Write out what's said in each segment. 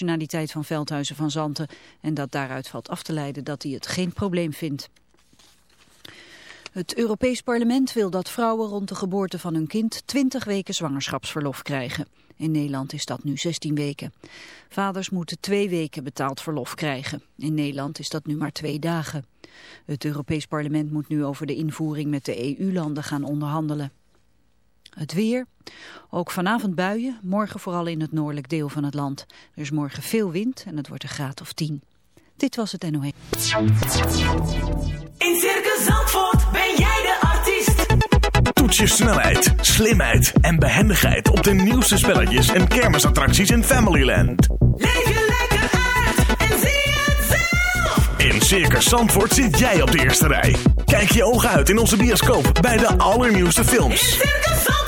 nationaliteit van Veldhuizen van Zanten en dat daaruit valt af te leiden dat hij het geen probleem vindt. Het Europees Parlement wil dat vrouwen rond de geboorte van hun kind 20 weken zwangerschapsverlof krijgen. In Nederland is dat nu 16 weken. Vaders moeten twee weken betaald verlof krijgen. In Nederland is dat nu maar twee dagen. Het Europees Parlement moet nu over de invoering met de EU-landen gaan onderhandelen. Het weer. Ook vanavond buien, morgen vooral in het noordelijk deel van het land. Er is morgen veel wind en het wordt een graad of 10. Dit was het NOE. In Circus Zandvoort ben jij de artiest. Toets je snelheid, slimheid en behendigheid op de nieuwste spelletjes en kermisattracties in Familyland. Leef je lekker uit en zie het zelf. In Circus Zandvoort zit jij op de eerste rij. Kijk je ogen uit in onze bioscoop bij de allernieuwste In films. Circus Zandvoort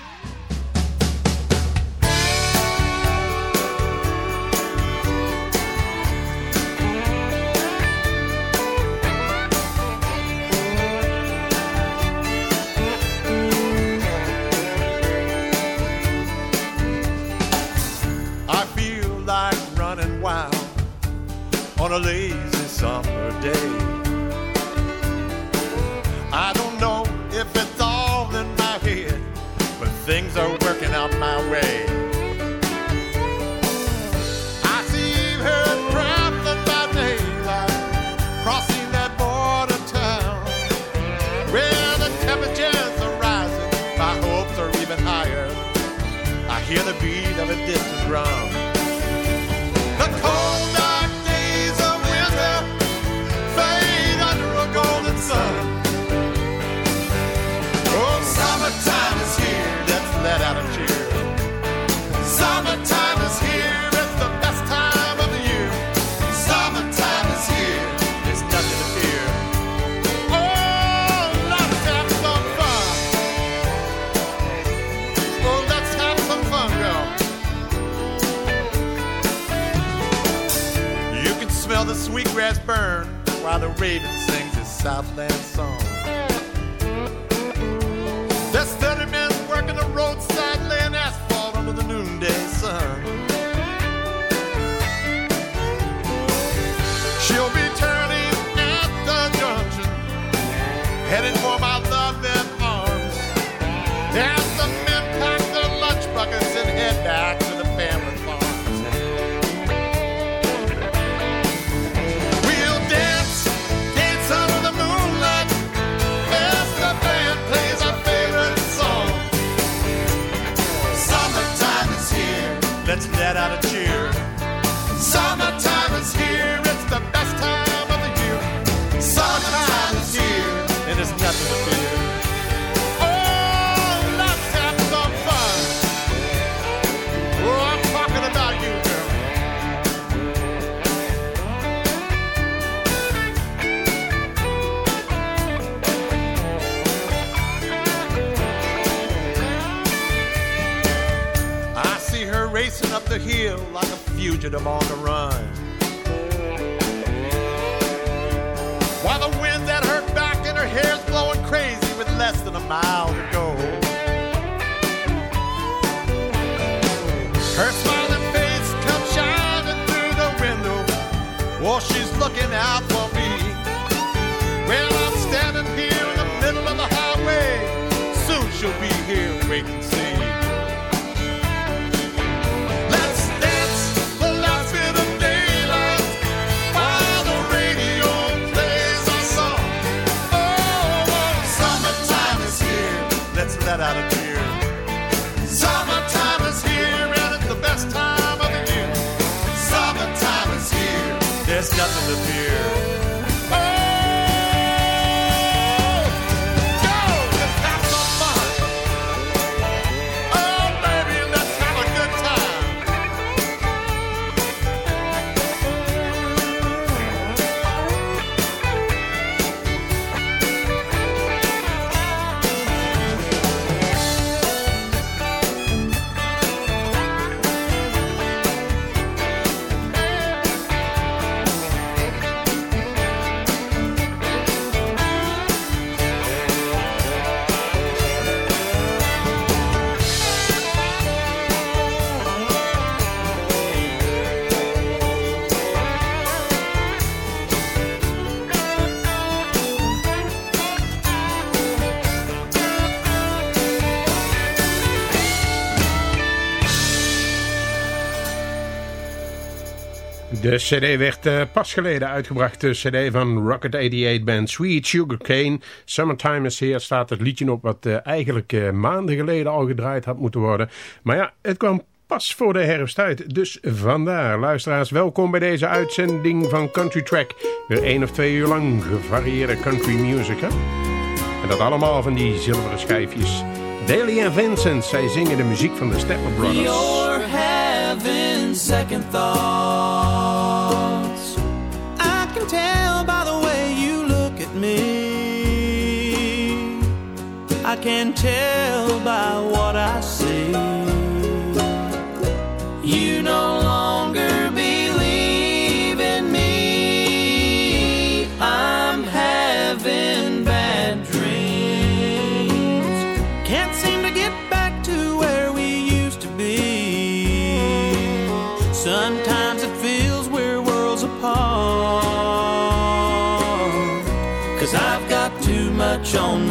On a lazy summer day. I don't know if it's all in my head, but things are working out my way. I see her by daylight, crossing that border town, where the temperatures are rising, my hopes are even higher. I hear the beat of a distant drum. Raven sings his Southland the hill like a fugitive on the run. While the wind's at her back and her hair's blowing crazy with less than a mile to go. Her smiling face comes shining through the window. Well, she's looking out nothing to De cd werd uh, pas geleden uitgebracht, de cd van Rocket 88 Band Sweet Sugar Cane. Summertime is Here staat het liedje op wat uh, eigenlijk uh, maanden geleden al gedraaid had moeten worden. Maar ja, het kwam pas voor de herfst uit, dus vandaar. Luisteraars, welkom bij deze uitzending van Country Track. Weer één of twee uur lang gevarieerde country music, hè? En dat allemaal van die zilveren schijfjes. Daly en Vincent, zij zingen de muziek van de Stepper Brothers. You're having second thoughts. I can tell by what I see. You no longer believe in me. I'm having bad dreams. Can't seem to get back to where we used to be. Sometimes it feels we're worlds apart. Cause I've got too much on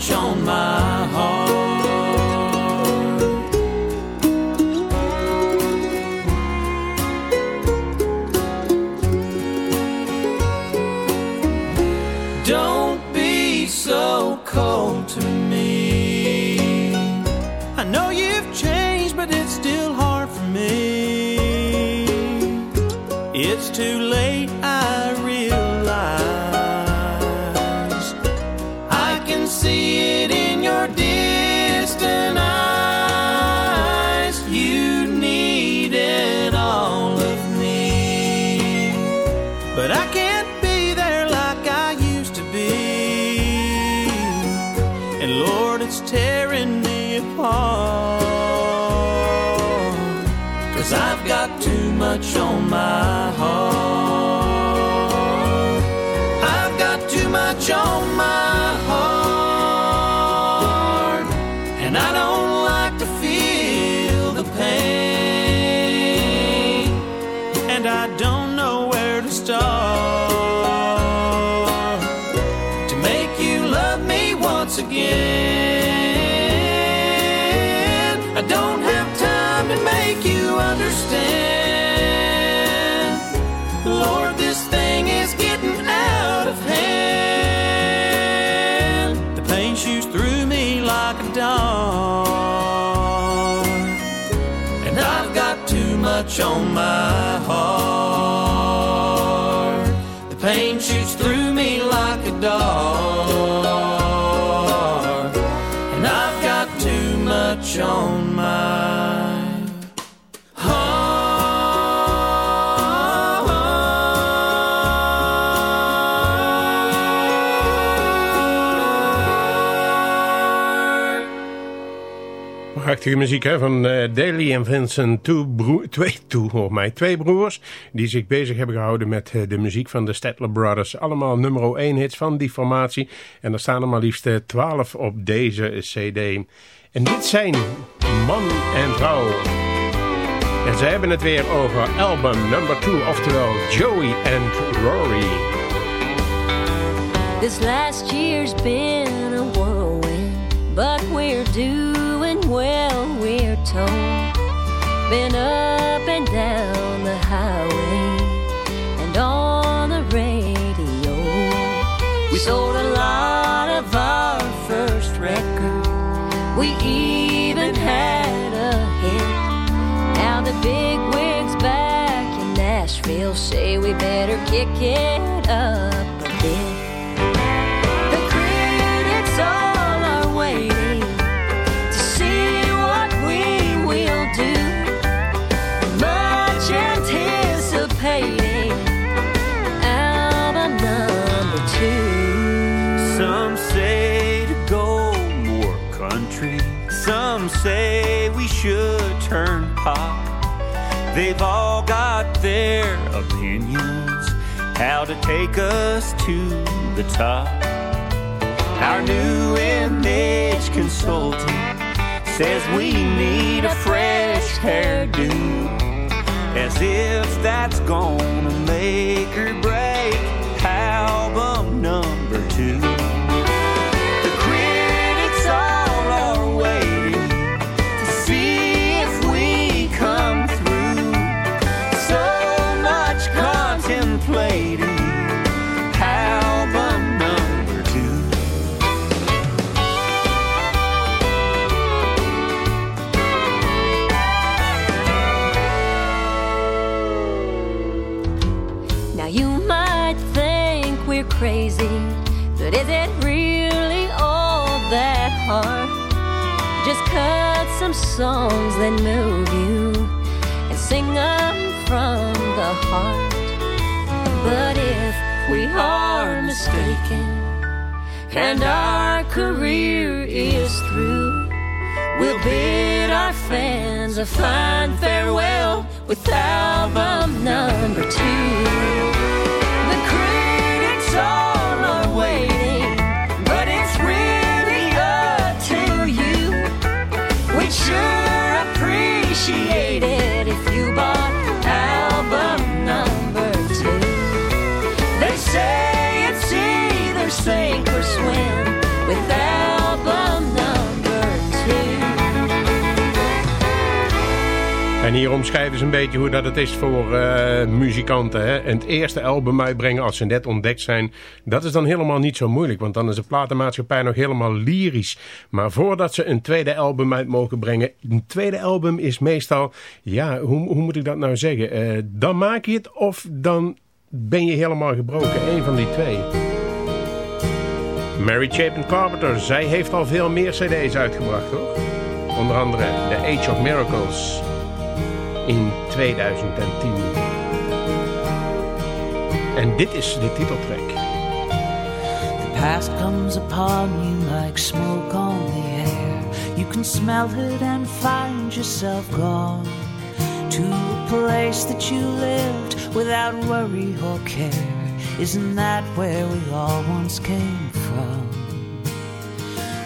too much on my heart. Don't be so cold to me. I know you've changed, but it's still hard for me. It's too late, too on my heart. The pain shoots through me like a dart. And I've got too much on Prachtige muziek hè, van eh, Daly en Vincent. Two twee, twee broers die zich bezig hebben gehouden met eh, de muziek van de Statler Brothers. Allemaal nummer 1 hits van die formatie. En er staan er maar liefst eh, 12 op deze cd. En dit zijn man en vrouw. En ze hebben het weer over album number 2, oftewel Joey and Rory. This last year's been a whirlwind, but we're doing well, Been up and down the highway and on the radio. We sold a lot of our first record. We even had a hit. Now the big wigs back in Nashville say we better kick it up They've all got their opinions how to take us to the top. Our new image consultant says we need a fresh hairdo. As if that's gonna make or break album number two. Dat is voor eh, muzikanten. Hè? En het eerste album uitbrengen als ze net ontdekt zijn, dat is dan helemaal niet zo moeilijk. Want dan is de platenmaatschappij nog helemaal lyrisch. Maar voordat ze een tweede album uit mogen brengen, een tweede album is meestal, ja, hoe, hoe moet ik dat nou zeggen? Eh, dan maak je het of dan ben je helemaal gebroken. Eén van die twee. Mary Chapin Carpenter, zij heeft al veel meer cd's uitgebracht hoor. Onder andere The Age of Miracles in 2010. En dit is de titeltrack. The past comes upon you like smoke on the air. You can smell it and find yourself gone to a place that you lived without worry or care. Isn't that where we all once came from?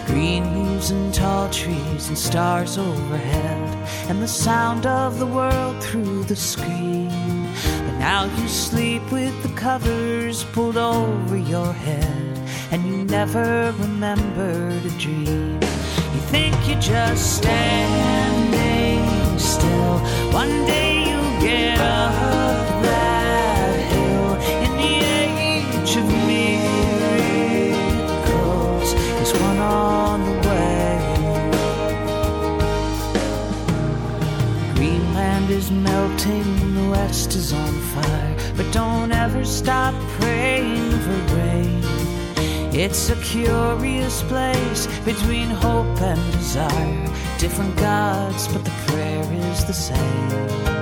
Green leaves and tall trees and stars overhead, and the sound of the world through the screen. But now you sleep with the covers pulled over your head, and you never remember a dream. You think you're just standing still. One day you'll get up that hill in the age of Greenland is melting, the west is on fire. But don't ever stop praying for rain. It's a curious place between hope and desire. Different gods, but the prayer is the same.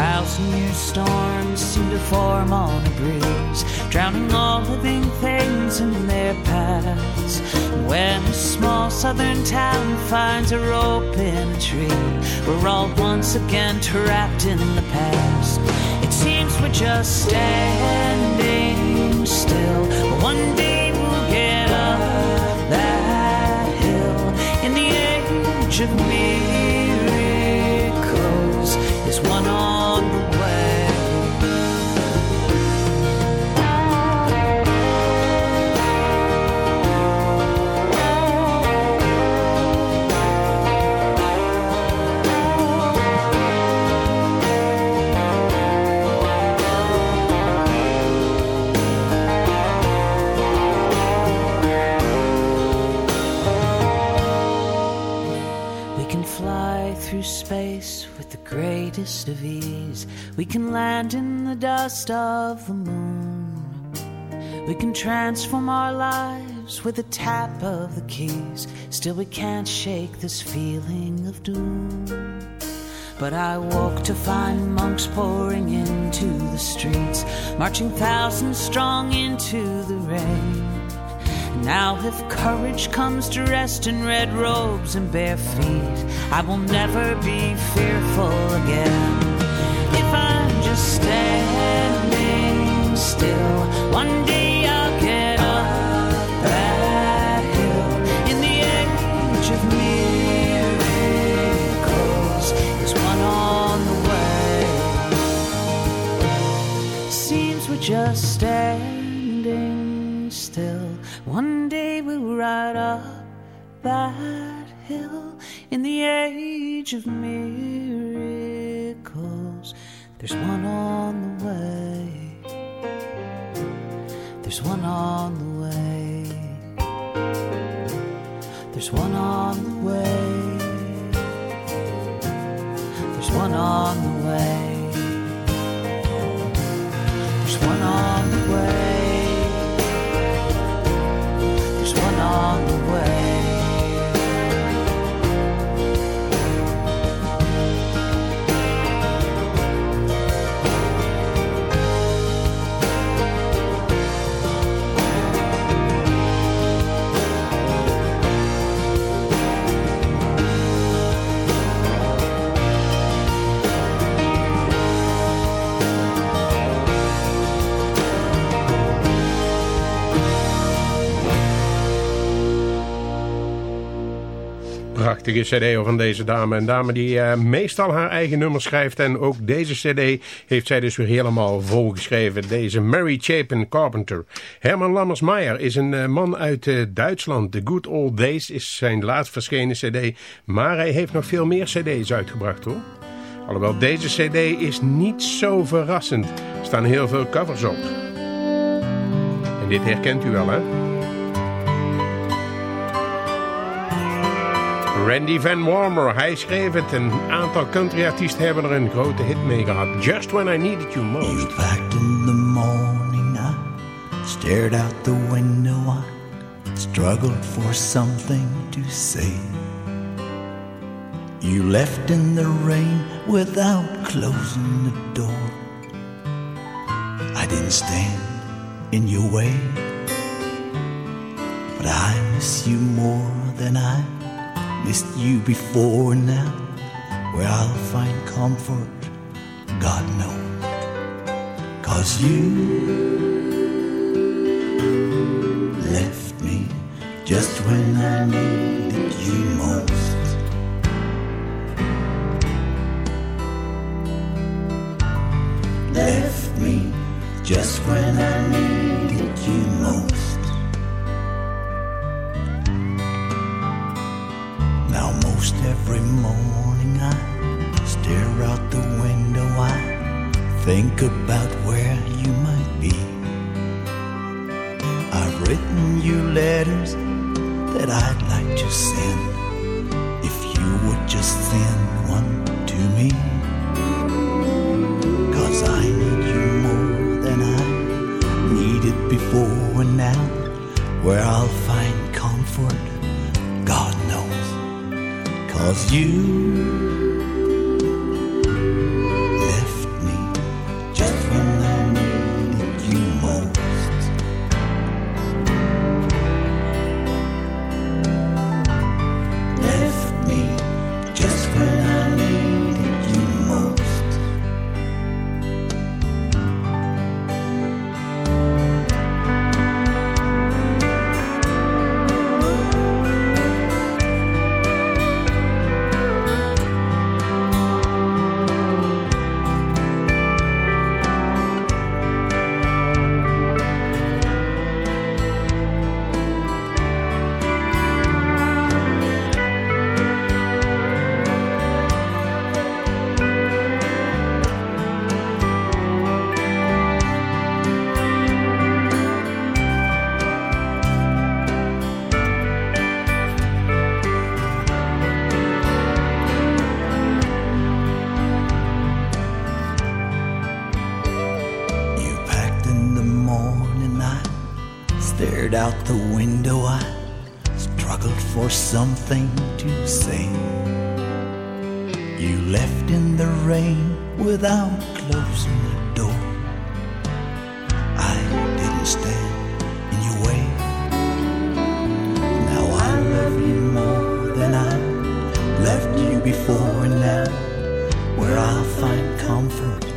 Thousand year storms seem to form on a breeze, drowning all living things in their paths. And when a small southern town finds a rope in a tree, we're all once again trapped in the past. It seems we're just standing still, one day we'll get up that hill in the age of miracles. We can land in the dust of the moon. We can transform our lives with a tap of the keys. Still, we can't shake this feeling of doom. But I woke to find monks pouring into the streets, marching thousands strong into the rain. Now, if courage comes to rest in red robes and bare feet, I will never be fearful again. Standing still, one day I'll get up that hill. In the age of miracles, there's one on the way. Seems we're just standing still. One day we'll ride up that hill. In the age of miracles, there's one on the way. There's one on the way. There's one on the way. There's one on the way. There's one on the way. There's one on the way. Prachtige cd van deze dame. Een dame die eh, meestal haar eigen nummers schrijft. En ook deze cd heeft zij dus weer helemaal volgeschreven. Deze Mary Chapin Carpenter. Herman Lammersmeyer is een eh, man uit eh, Duitsland. The Good Old Days is zijn laatst verschenen cd. Maar hij heeft nog veel meer cd's uitgebracht hoor. Alhoewel deze cd is niet zo verrassend. Er staan heel veel covers op. En dit herkent u wel hè? Randy VanWarmer, hij schreef het. Een aantal countryartiesten hebben er een grote hit mee gehad. Just When I Needed You Most. Packed in the morning, I stared out the window. I struggled for something to say. You left in the rain without closing the door. I didn't stand in your way, but I miss you more than I missed you before now. Where I'll find comfort, God knows. Cause you left me just when I needed you most. Left me just when I needed Now, most every morning I stare out the window. I think about where you might be. I've written you letters that I'd like to send. If you would just send one to me. Cause I need you more than I needed before and now. Where I'll find comfort. Cause you closing the door. I didn't stand in your way. Now I love you more than I left you before, and now where I'll find comfort.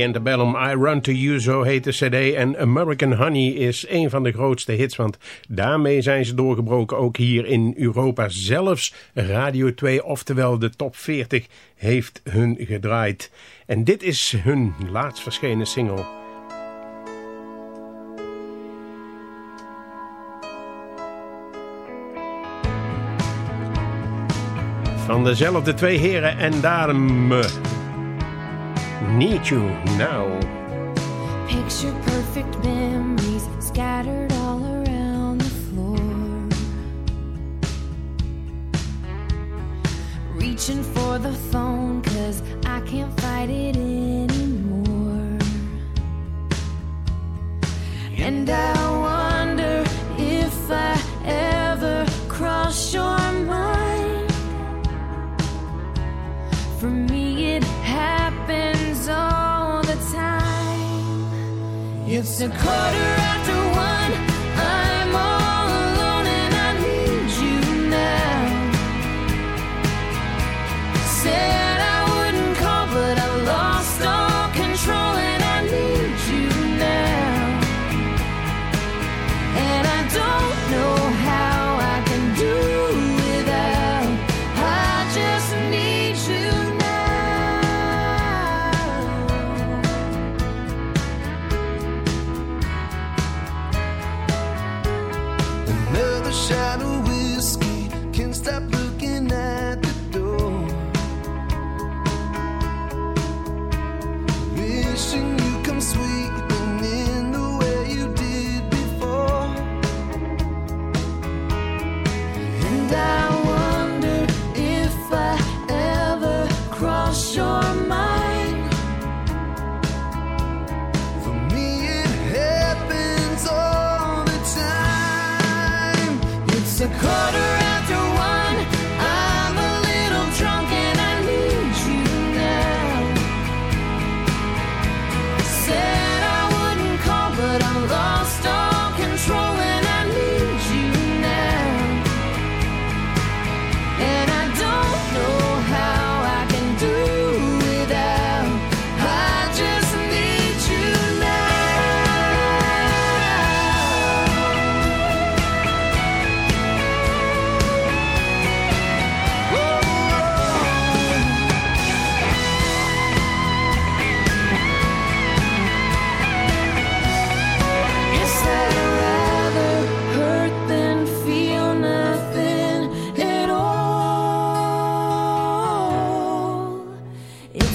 Antebellum, I Run To You, zo heet de CD. En American Honey is een van de grootste hits, want daarmee zijn ze doorgebroken. Ook hier in Europa zelfs Radio 2, oftewel de top 40, heeft hun gedraaid. En dit is hun laatst verschenen single. Van dezelfde twee heren en daarom... need you now. Picture perfect memories scattered all around the floor. Reaching for the phone, cause I can't fight it anymore. And I wonder if I ever cross your mind. For me, it happened all the time. It's a quarter after.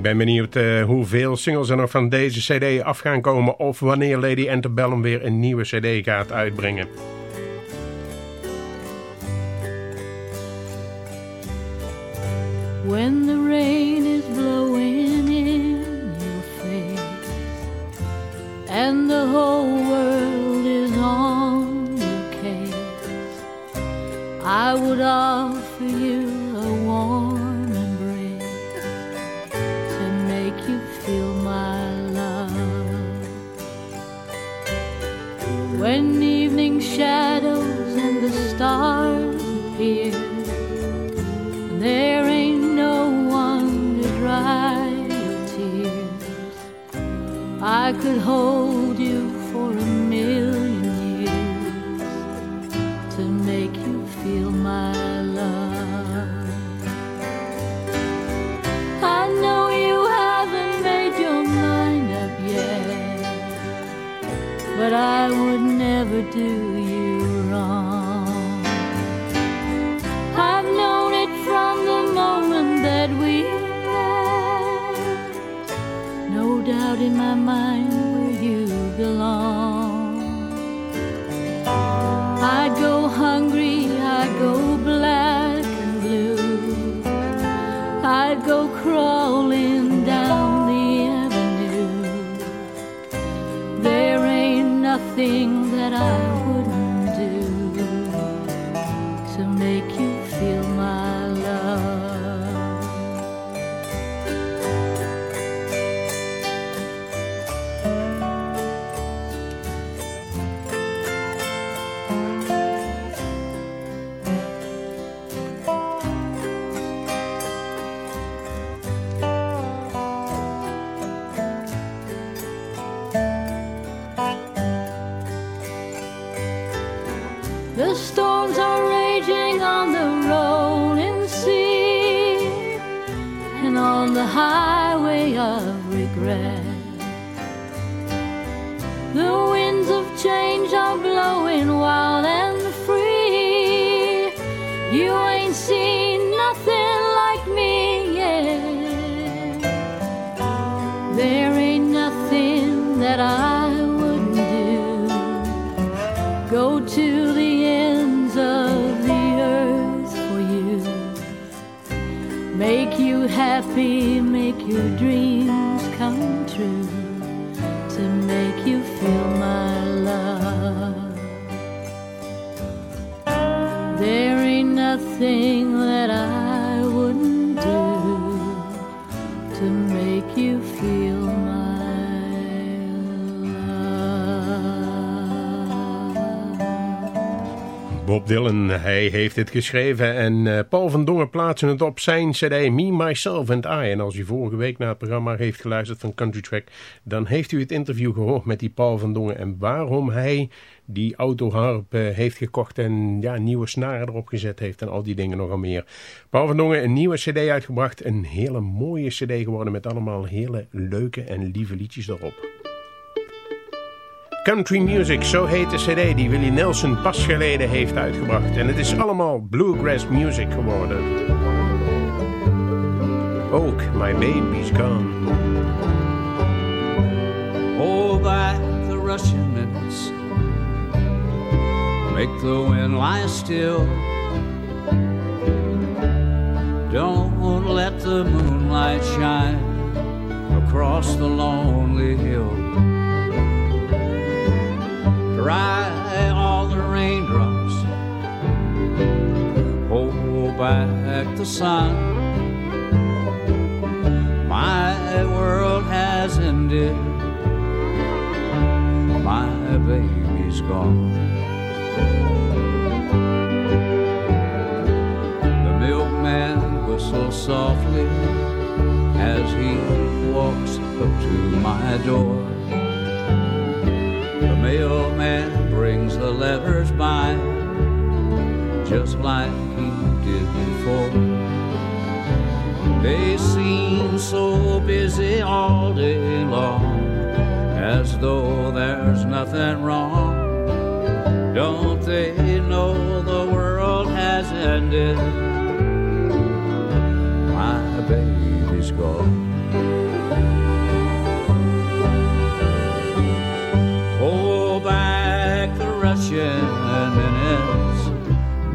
Ik ben benieuwd eh, hoeveel singles er nog van deze cd af gaan komen... of wanneer Lady Antebellum weer een nieuwe cd gaat uitbrengen. I could hold you for a million years to make you feel my love. I know you haven't made your mind up yet, but I would never do. Happy, make your dreams come true, to make you feel my love. There ain't nothing that I Bob Dylan, hij heeft het geschreven en eh, Paul van Dongen plaatsen het op zijn cd Me, Myself and I. En als u vorige week naar het programma heeft geluisterd van Country Track, dan heeft u het interview gehoord met die Paul van Dongen en waarom hij die autoharp eh, heeft gekocht en ja, nieuwe snaren erop gezet heeft en al die dingen nogal meer. Paul van Dongen, een nieuwe cd uitgebracht, een hele mooie cd geworden met allemaal hele leuke en lieve liedjes erop. Country Music, zo heet de cd die Willie Nelson pas geleden heeft uitgebracht. En het is allemaal bluegrass music geworden. Ook My Baby's Gone. Hold back the Russian. Make the wind lie still. Don't let the moonlight shine across the lonely hill. Dry all the raindrops. Hold back the sun. My world has ended. My baby's gone. The milkman whistles softly as he walks up to my door. Mailman brings the letters by just like he did before. They seem so busy all day long, as though there's nothing wrong. Don't they know the world has ended? My baby's gone. Russian minutes,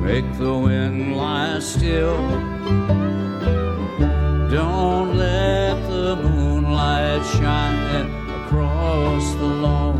make the wind lie still. Don't let the moonlight shine across the lonely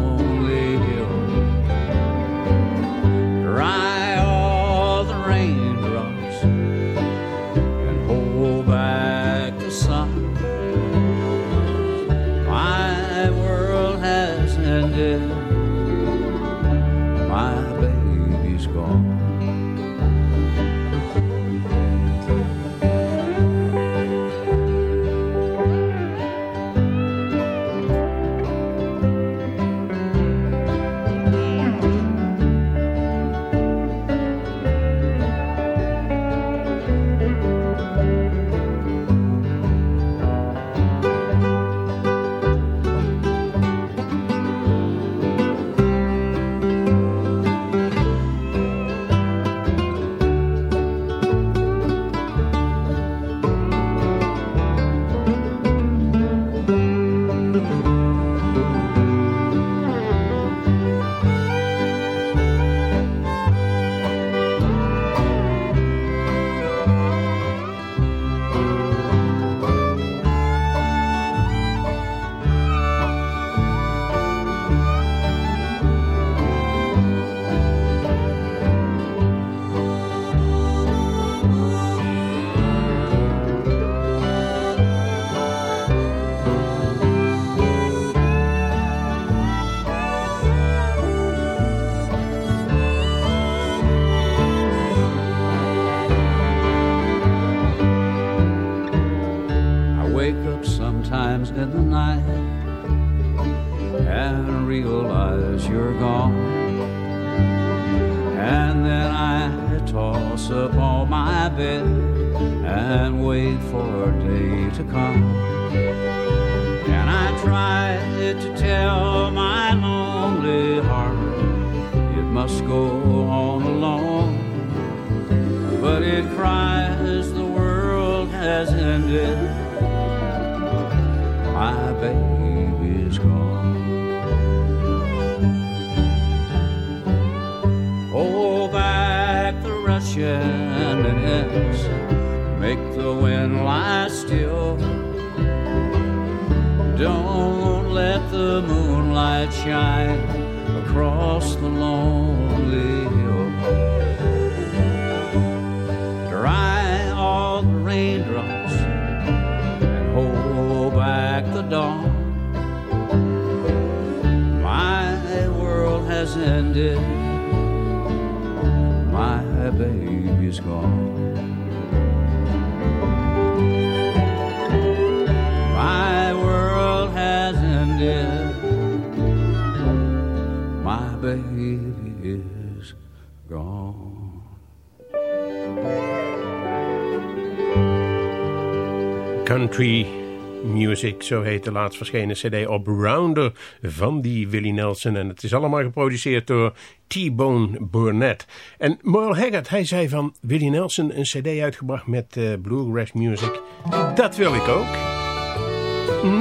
Is gone. Country Music, zo heet de laatst verschenen cd op Rounder van die Willie Nelson. En het is allemaal geproduceerd door T-Bone Burnett. En Merle Haggard, hij zei van Willie Nelson een cd uitgebracht met eh, bluegrass music. Dat wil ik ook.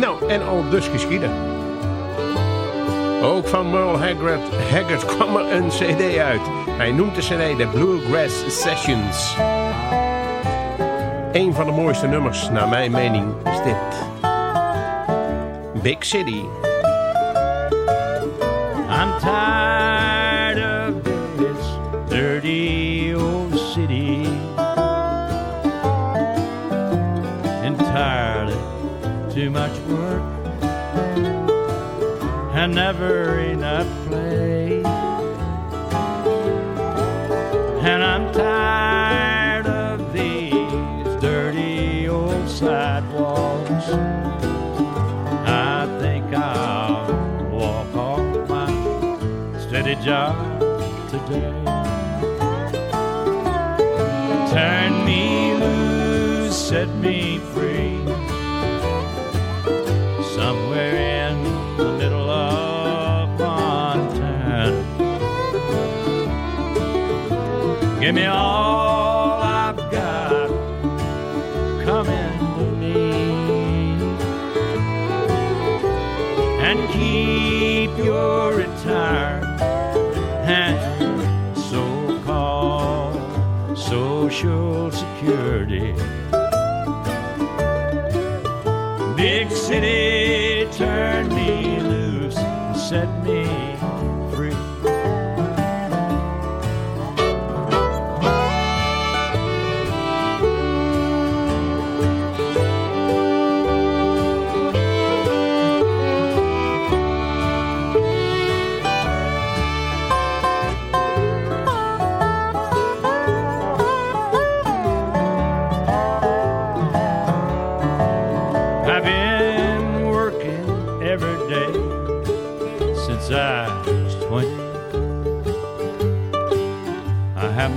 Nou, en al dus geschieden. Ook van Merle Haggard, Haggard kwam er een cd uit. Hij noemt de cd de Bluegrass Sessions. Een van de mooiste nummers, naar mijn mening, is dit. Big City. I'm tired of this dirty old city. Entirely too much work and never enough play. And I'm tired of these dirty old sidewalks. I think I'll walk off my steady job today. Turn me loose, set me free. Give me all I've got. Come into me and keep your retirement and so-called social security. Big city, turn me loose and set me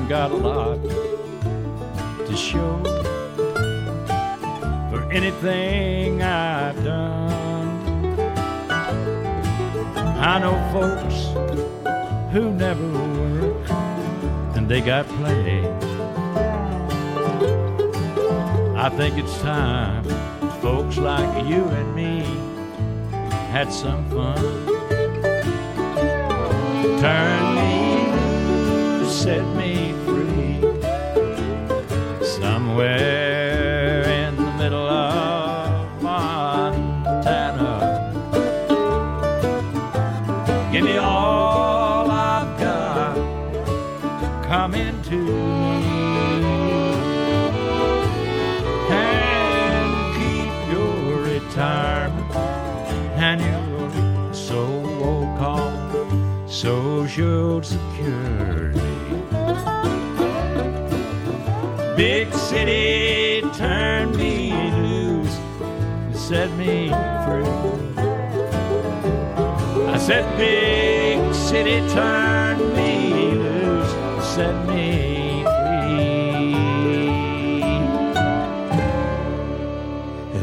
Got a lot to show for anything I've done. I know folks who never work and they got plenty. I think it's time folks like you and me had some fun. Turn me set me free. I said, big city, turn me loose, set me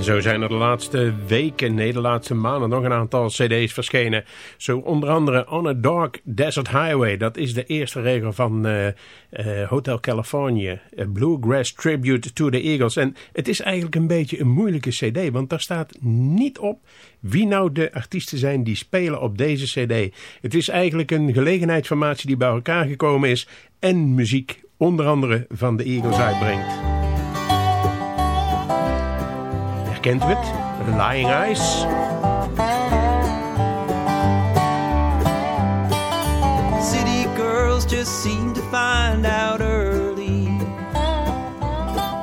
zo zijn er de laatste weken, nee de laatste maanden nog een aantal cd's verschenen. Zo onder andere On a Dark Desert Highway. Dat is de eerste regel van eh, eh, Hotel California. A Bluegrass Tribute to the Eagles. En het is eigenlijk een beetje een moeilijke cd. Want daar staat niet op wie nou de artiesten zijn die spelen op deze cd. Het is eigenlijk een gelegenheidsformatie die bij elkaar gekomen is. En muziek onder andere van de Eagles uitbrengt. bekend met Lying Eyes. City girls just seem to find out early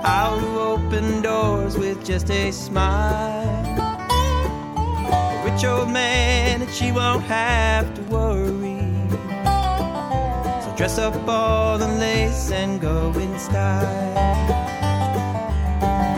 how to open doors with just a smile. A rich old man, and she won't have to worry. So dress up all in lace and go in style.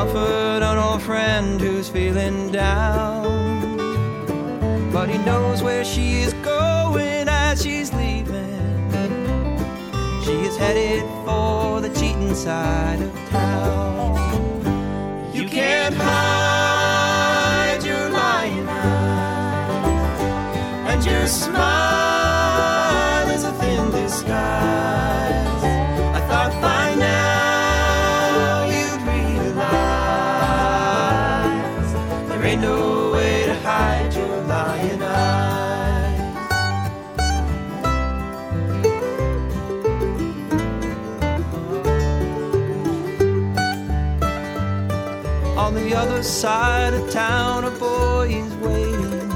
comfort an old friend who's feeling down. But he knows where she is going as she's leaving. She is headed for the cheating side of town. You can't hide your lying eyes, and your smile side of town, a boy is waiting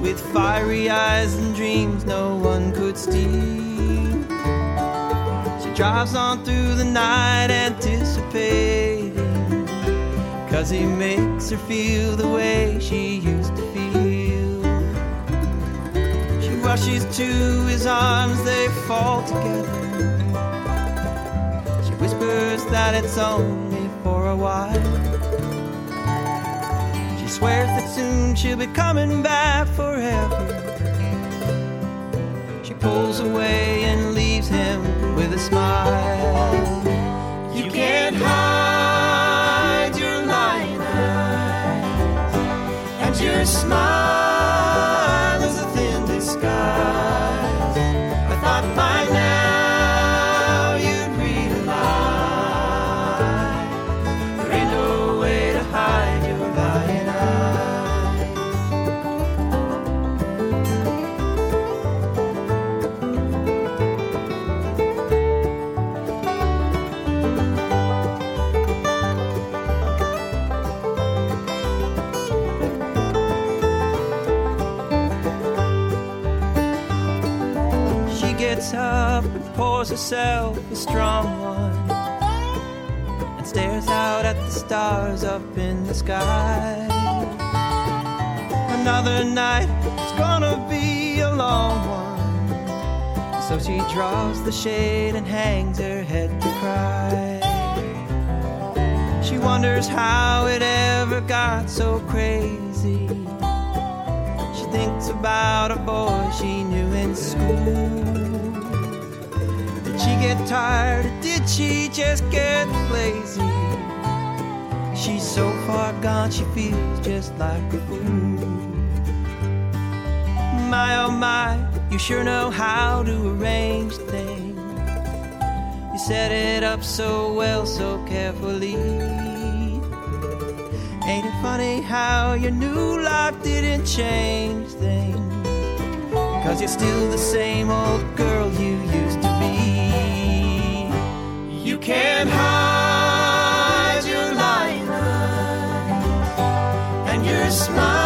with fiery eyes and dreams no one could steal. She drives on through the night, anticipating, cause he makes her feel the way she used to feel. She rushes to his arms, they fall together. She whispers that it's only for a while. Swears that soon she'll be coming back forever. She pulls away and leaves him with a smile. You can't hide your lying eyes, and your smile gets up and pours herself a strong one and stares out at the stars up in the sky. Another night is gonna be a long one, so she draws the shade and hangs her head to cry. She wonders how it ever got so crazy. She thinks about a boy she knew in school. She get tired or did she just get lazy? She's so far gone, she feels just like a fool. My oh my, you sure know how to arrange things. You set it up so well, so carefully. Ain't it funny how your new life didn't change things? Cause you're still the same old girl you used to can't hide your eyes, and your smile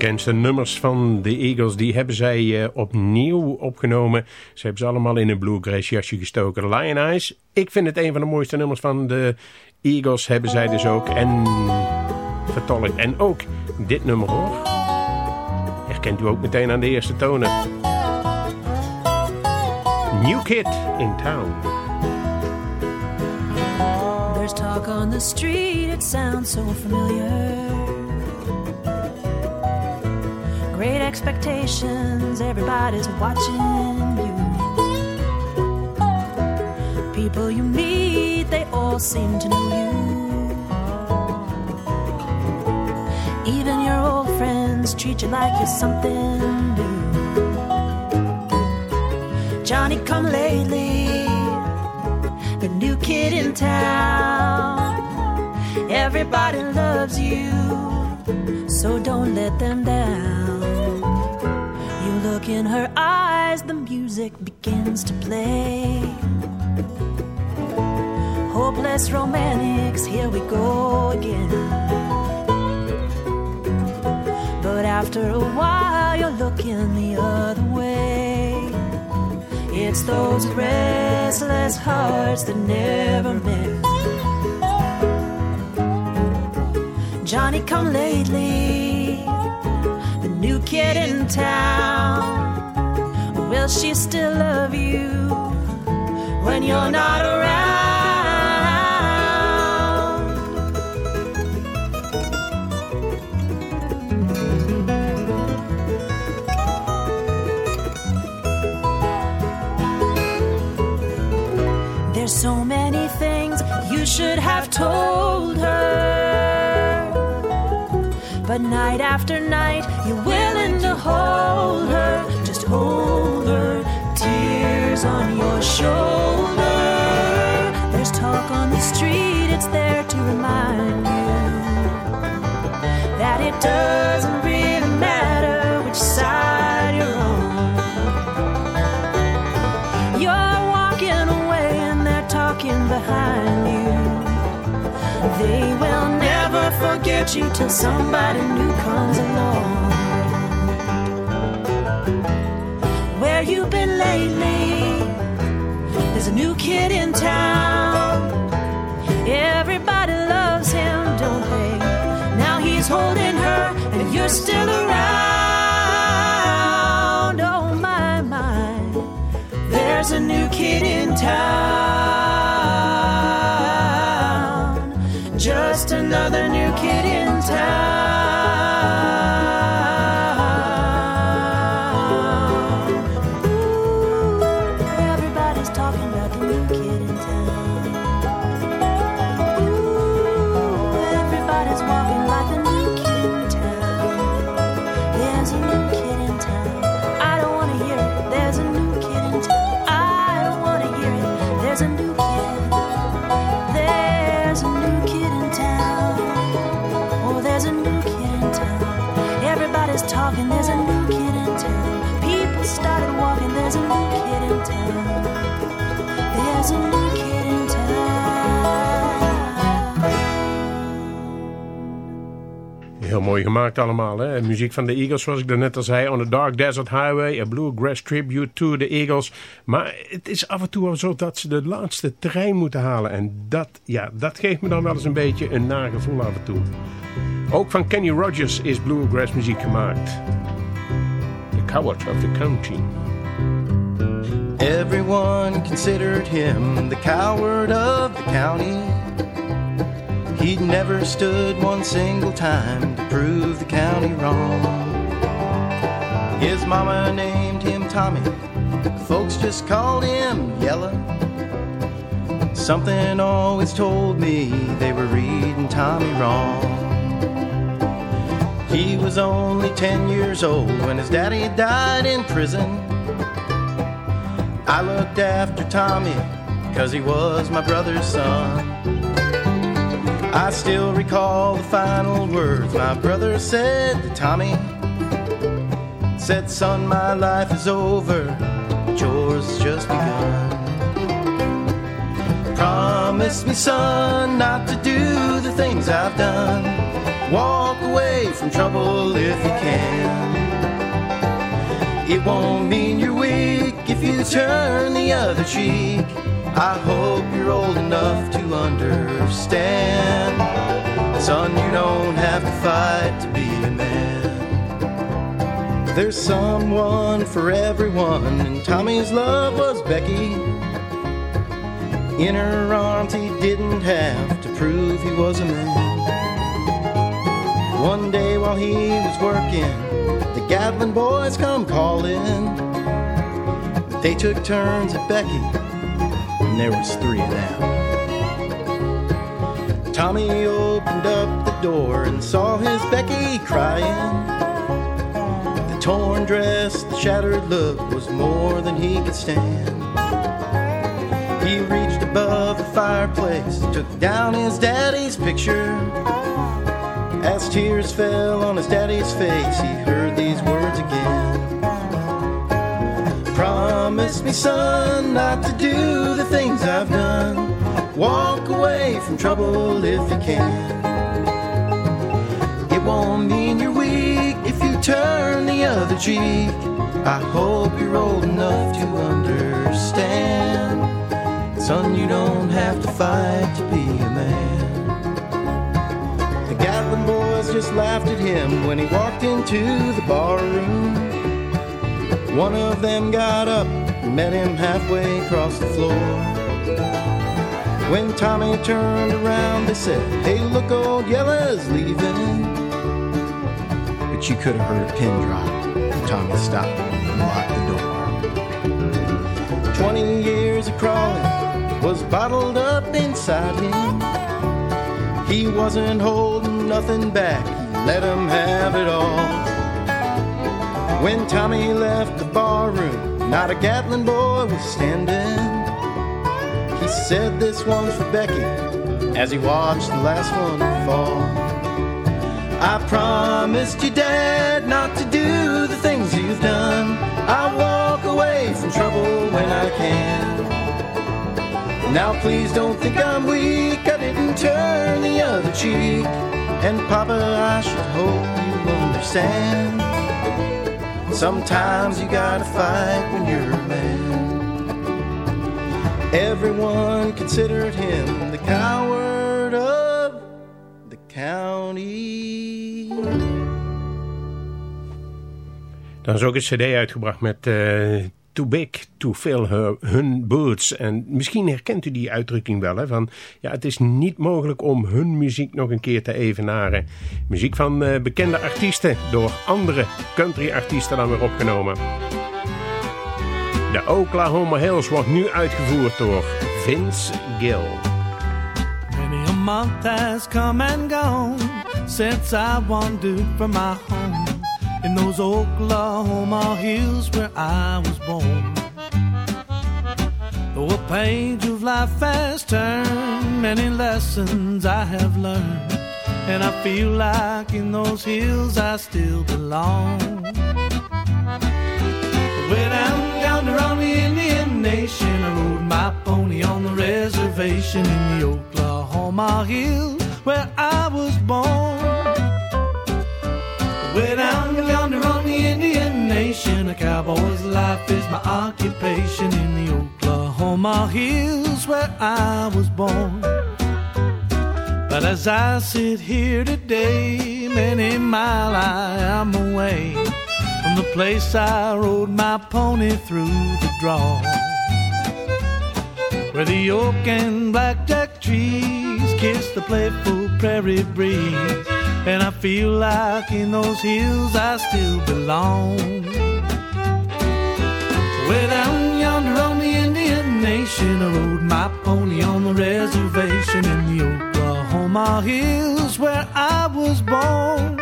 bekendste nummers van de Eagles, die hebben zij eh, opnieuw opgenomen. Ze hebben ze allemaal in een bluegrass jasje gestoken. Lion Eyes, ik vind het een van de mooiste nummers van de Eagles, hebben zij dus ook. En vertolkt. En ook dit nummer hoor. Herkent u ook meteen aan de eerste tonen. New Kid in Town. There's talk on the street, it sounds so familiar. Great expectations, everybody's watching you. People you meet, they all seem to know you. Even your old friends treat you like you're something new. Johnny come lately, the new kid in town. Everybody loves you, so don't let them down. Look in her eyes, the music begins to play. Hopeless romantics, here we go again. But after a while, you're looking the other way. It's those restless hearts that never met. Johnny come lately, kid in town. Will she still love you when you're not around? There's so many things you should have told But night after night, you're willing to hold her. Just hold her, tears on your shoulder. There's talk on the street, it's there to remind you that it doesn't forget you till somebody new comes along. Where you been lately? There's a new kid in town. Everybody loves him, don't they? Now he's holding her, and you're still around. Oh my, my. There's a new kid in town. Another new kid in town. Heel mooi gemaakt allemaal. Hè? Muziek van de Eagles, zoals ik daarnet al zei. On a Dark Desert Highway, a Bluegrass Tribute to the Eagles. Maar het is af en toe zo dat ze de laatste trein moeten halen. En dat, ja, dat geeft me dan wel eens een beetje een nagevoel af en toe. Ook van Kenny Rogers is Bluegrass muziek gemaakt. The Coward of the County. Everyone considered him the coward of the county. He'd never stood one single time to prove the county wrong. His mama named him Tommy, folks just called him Yellow. Something always told me they were reading Tommy wrong. He was only 10 years old when his daddy died in prison. I looked after Tommy because he was my brother's son. I still recall the final words my brother said to Tommy. Said, son, my life is over, yours just begun. Promise me, son, not to do the things I've done. Walk away from trouble if you can. It won't mean you're weak if you turn the other cheek. I hope you're old enough to understand. Son, you don't have to fight to be a man. There's someone for everyone, and Tommy's love was Becky. In her arms, he didn't have to prove he was a man. One day while he was working, the Gatlin boys come calling. They took turns at Becky, there was three of them. Tommy opened up the door and saw his Becky crying. The torn dress, the shattered look was more than he could stand. He reached above the fireplace, took down his daddy's picture. As tears fell on his daddy's face, he heard these words again. Promise me, son, not to do the things I've done. Walk away from trouble if you can. It won't mean you're weak if you turn the other cheek. I hope you're old enough to understand. Son, you don't have to fight to be a man. The Gatlin boys just laughed at him when he walked into the bar room. One of them got up met him halfway across the floor. When Tommy turned around, they said, Hey, look, old Yella's leaving. But you could have heard a pin drop. Tommy stopped and locked the door. Twenty years of crawling was bottled up inside him. He wasn't holding nothing back, let him have it all. When Tommy left the bar room, not a Gatlin boy was standing. He said this one's for Becky as he watched the last one fall. I promised you, Dad, not to do the things you've done. I walk away from trouble when I can. Now please don't think I'm weak. I didn't turn the other cheek. And Papa, I should hope you understand. Sometimes you gotta fight when you're a man. Everyone considered him the coward of the county. Dan is ook een cd uitgebracht met eh, Too Big to Fill her, Hun Boots. En misschien herkent u die uitdrukking wel. Hè, van, ja, het is niet mogelijk om hun muziek nog een keer te evenaren. Muziek van eh, bekende artiesten door andere country artiesten dan weer opgenomen. De Oklahoma Hills wordt nu uitgevoerd door Vince Gill. Many a month has come and gone since I wandered from my home in those Oklahoma hills where I was born. Though a page of life has turned, many lessons I have learned, and I feel like in those hills I still belong. Way down yonder on the Indian Nation, I rode my pony on the reservation in the Oklahoma hills where I was born. Way down yonder on the Indian Nation, a cowboy's life is my occupation in the Oklahoma hills where I was born. But as I sit here today, many mile I am away from the place I rode my pony through the draw. Where the oak and blackjack trees kiss the playful prairie breeze. And I feel like in those hills I still belong. Way down yonder on the Indian Nation, I rode my pony on the reservation in the Oklahoma hills where I was born.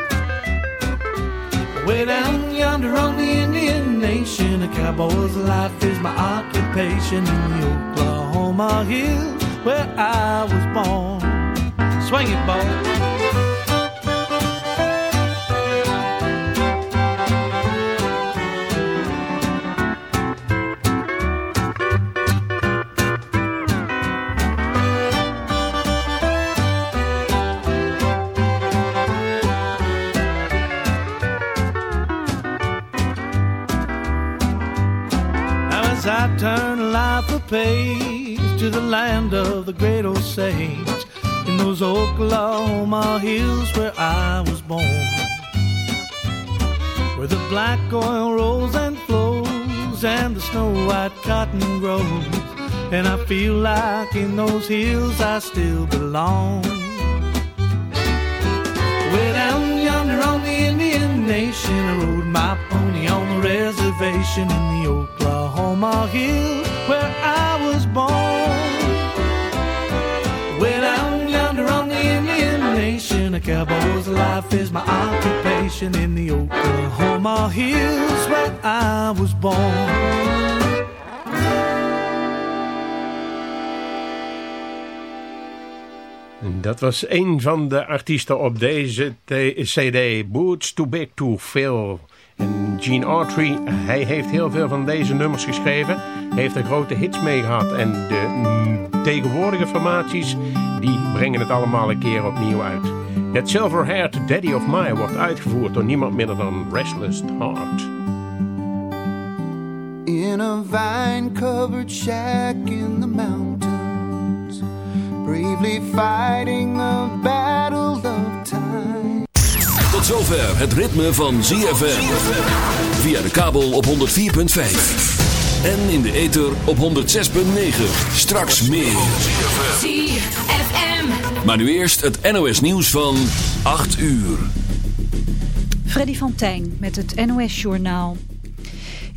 Way down yonder on the Indian Nation, a cowboy's life is my occupation in the Oklahoma hills where I was born. Swing it, boy. The great Osage, in those Oklahoma hills where I was born, where the black oil rolls and flows and the snow white cotton grows, And I feel like in those hills I still belong. Way down yonder on the Indian Nation, I rode my pony on the reservation in the Oklahoma hills where I was born. Life is my occupation in the Oklahoma hills where I was born. Dat was een van de artiesten op deze cd, Boots Too Big to Fill. En Gene Autry, hij heeft heel veel van deze nummers geschreven. Heeft er grote hits mee gehad. En de tegenwoordige formaties, die brengen het allemaal een keer opnieuw uit. That Silver-Haired Daddy of Mine wordt uitgevoerd door niemand minder dan Restless Heart. In a vine-covered shack in the mountains Bravely fighting the battle of time Tot zover het ritme van ZFM. Via de kabel op 104.5. En in de ether op 106.9. Straks meer. ZFM. Maar nu eerst het NOS nieuws van 8 uur. Freddy van Tijn met het NOS-journaal.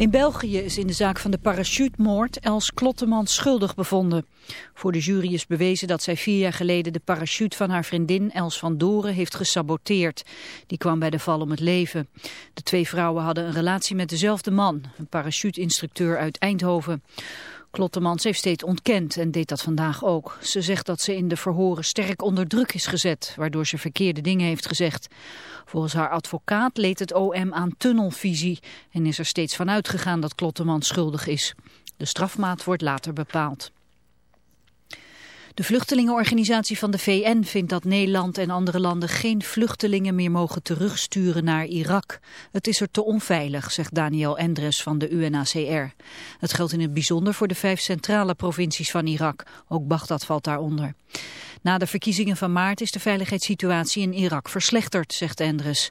In België is in de zaak van de parachutemoord Els Klotteman schuldig bevonden. Voor de jury is bewezen dat zij vier jaar geleden de parachute van haar vriendin Els van Doren heeft gesaboteerd. Die kwam bij de val om het leven. De twee vrouwen hadden een relatie met dezelfde man, een parachuteinstructeur uit Eindhoven. Klottemans heeft steeds ontkend en deed dat vandaag ook. Ze zegt dat ze in de verhoren sterk onder druk is gezet, waardoor ze verkeerde dingen heeft gezegd. Volgens haar advocaat leed het OM aan tunnelvisie en is er steeds van uitgegaan dat Klottemans schuldig is. De strafmaat wordt later bepaald. De vluchtelingenorganisatie van de VN vindt dat Nederland en andere landen geen vluchtelingen meer mogen terugsturen naar Irak. Het is er te onveilig, zegt Daniel Endres van de UNHCR. Het geldt in het bijzonder voor de vijf centrale provincies van Irak. Ook Bagdad valt daaronder. Na de verkiezingen van maart is de veiligheidssituatie in Irak verslechterd, zegt Endres.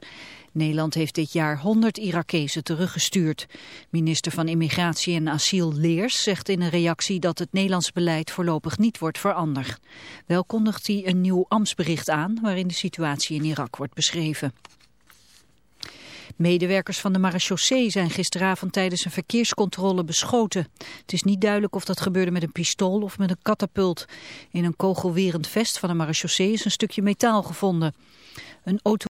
Nederland heeft dit jaar 100 Irakezen teruggestuurd. Minister van Immigratie en Asiel Leers zegt in een reactie dat het Nederlands beleid voorlopig niet wordt veranderd. Wel kondigt hij een nieuw ambtsbericht aan waarin de situatie in Irak wordt beschreven. Medewerkers van de marechaussee zijn gisteravond tijdens een verkeerscontrole beschoten. Het is niet duidelijk of dat gebeurde met een pistool of met een katapult. In een kogelwerend vest van de marechaussee is een stukje metaal gevonden. Een auto